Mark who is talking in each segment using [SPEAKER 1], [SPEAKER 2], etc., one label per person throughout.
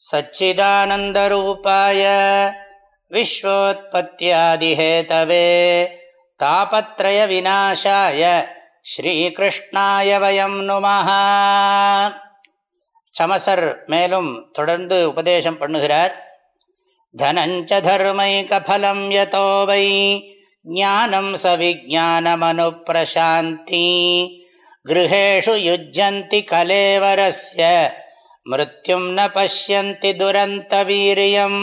[SPEAKER 1] सच्चिदानन्दरूपाय विश्वोत्पत्त्यादिहेतवे तापत्रयविनाशाय ஸ்ரீகிருஷ்ணாய வயம் நுமஹ சமசர் மேலும் தொடர்ந்து உபதேசம் பண்ணுகிறார் தனஞ்ச தர்மைகஃலம் யதோ வை ஞானம் சவிஜானமனு பிரசாந்தி गृहेषु युज्यन्ति कलेवरस्य मृत्युं न पश्यन्ति दुरन्तवीर्यम्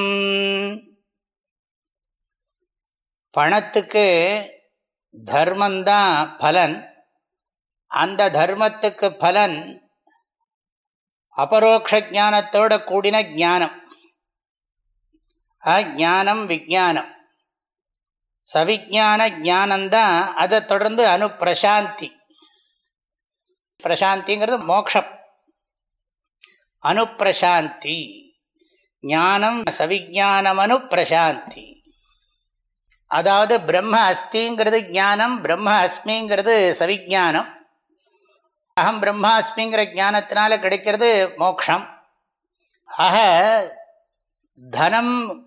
[SPEAKER 1] பணத்துக்கு தர்மந்தான் பலன் அந்த தர்மத்துக்கு பலன் அபரோக்ஷ ஜானத்தோட கூடின ஜானம் ஞானம் விஜானம் சவிஜான ஜானந்தான் அதை தொடர்ந்து அனுப்பிரசாந்தி பிரசாந்திங்கிறது மோக்ஷம் அனுப்பிரசாந்தி. ஞானம் சவிஜானம் அனுப்பிரசாந்தி அதாவது பிரம்ம அஸ்திங்கிறது ஞானம் பிரம்ம அஸ்மிங்கிறது சவிஜானம். அகம் பிரம்மாஸ்மிங்கிற ஞானத்தினால கிடைக்கிறது மோக்ஷம். ஆக தனம்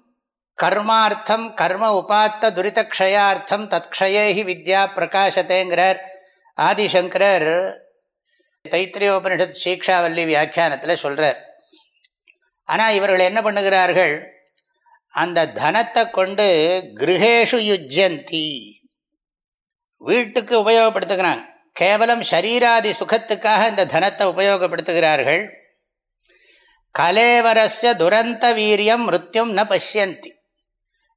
[SPEAKER 1] கர்மார்த்தம் கர்ம உபாத்த துரிதக்ஷயார்த்தம் தத்க்ஷயேஹி வித்யா பிரகாசத்தேங்கிறார் ஆதிசங்கரர். தைத்திரியோபனிஷத் சீக்ஷாவல்லி வியாக்கியானத்தில் சொல்கிறார் ஆனால் இவர்கள் என்ன பண்ணுகிறார்கள்? அந்த தனத்தை கொண்டு கிரகேஷு யுஜ்ஜந்தி வீட்டுக்கு உபயோகப்படுத்துகிறாங்க. கேவலம் ஷரீராதி சுகத்துக்காக இந்த தனத்தை உபயோகப்படுத்துகிறார்கள். கலேவரஸ்ய துரந்த வீரியம் மிருத்தியும் ந பஷ்யந்தி.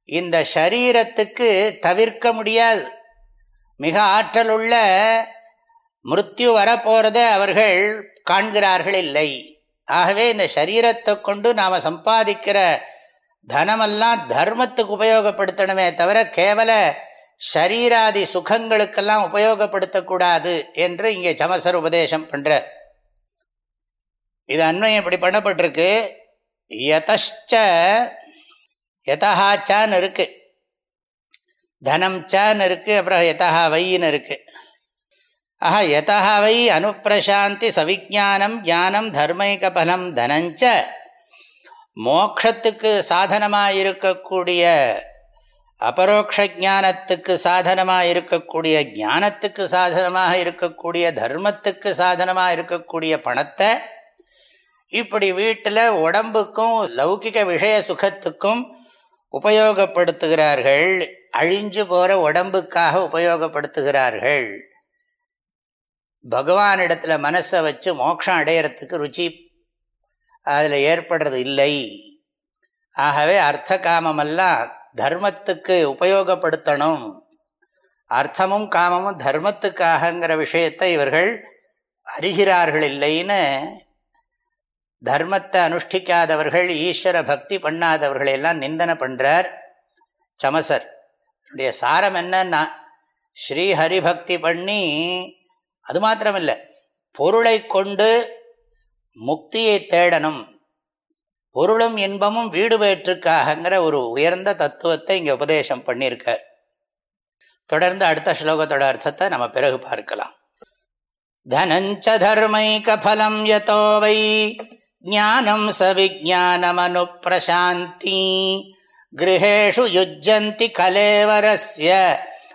[SPEAKER 1] இந்த ஷரீரத்துக்கு தவிர்க்க முடியாது. மிக ஆற்றலுள்ள மிருத்யு வரப்போகிறத அவர்கள் காண்கிறார்கள் இல்லை ஆகவே இந்த சரீரத்தை கொண்டு நாம் சம்பாதிக்கிற தனமெல்லாம் தர்மத்துக்கு உபயோகப்படுத்தணுமே தவிர கேவல ஷரீராதி சுகங்களுக்கெல்லாம் உபயோகப்படுத்தக்கூடாது என்று இங்கே சமசர் உபதேசம் பண்ணுறார் இது அண்மையம் இப்படி பண்ணப்பட்டிருக்கு. யதச்ச யதஹாச்சான்னு இருக்கு. தனம் சான்னு இருக்கு அப்புறம் யதஹா வையின்னு இருக்குது ஆஹா யதா வை அனுப்பிரசாந்தி சவிஜானம் ஞானம் தர்மைகபலம் தனஞ்ச. மோக்ஷத்துக்கு சாதனமாக இருக்கக்கூடிய அபரோக்ஷானத்துக்கு சாதனமாக இருக்கக்கூடிய ஞானத்துக்கு சாதனமாக இருக்கக்கூடிய தர்மத்துக்கு சாதனமாக இருக்கக்கூடிய பணத்தை இப்படி வீட்டில் உடம்புக்கும் லௌகிக விஷய சுகத்துக்கும் உபயோகப்படுத்துகிறார்கள். அழிஞ்சு போகிற உடம்புக்காக உபயோகப்படுத்துகிறார்கள். பகவானிடத்தில் மனசை வச்சு மோட்சம் அடையிறதுக்கு ருச்சி அதில் ஏற்படுறது இல்லை. ஆகவே அர்த்த காமமெல்லாம் தர்மத்துக்கு உபயோகப்படுத்தணும். அர்த்தமும் காமமும் தர்மத்துக்காகங்கிற விஷயத்தை இவர்கள் அறிகிறார்கள் இல்லைன்னு தர்மத்தை அனுஷ்டிக்காதவர்கள் ஈஸ்வர பக்தி பண்ணாதவர்கள் எல்லாம் நிந்தனை பண்ணுறார் சமசர். என்னுடைய சாரம் என்னன்னா ஸ்ரீஹரிபக்தி பண்ணி அது மாத்திரமில்லை. பொருளை கொண்டு முக்தியை தேடணும். பொருளும் இன்பமும் வீடு பெற்றுக்காகங்கிற ஒரு உயர்ந்த தத்துவத்தை இங்கே உபதேசம் பண்ணியிருக்கார். தொடர்ந்து அடுத்த ஸ்லோகத்தோட அர்த்தத்தை நம்ம பிறகு பார்க்கலாம். தனஞ்ச தர்மைகஃலம் யதோ வை ஞானம் சவிஜானமனு பிரசாந்தி கிரகேஷு யுஜ்ஜந்தி கலேவரஸ்ய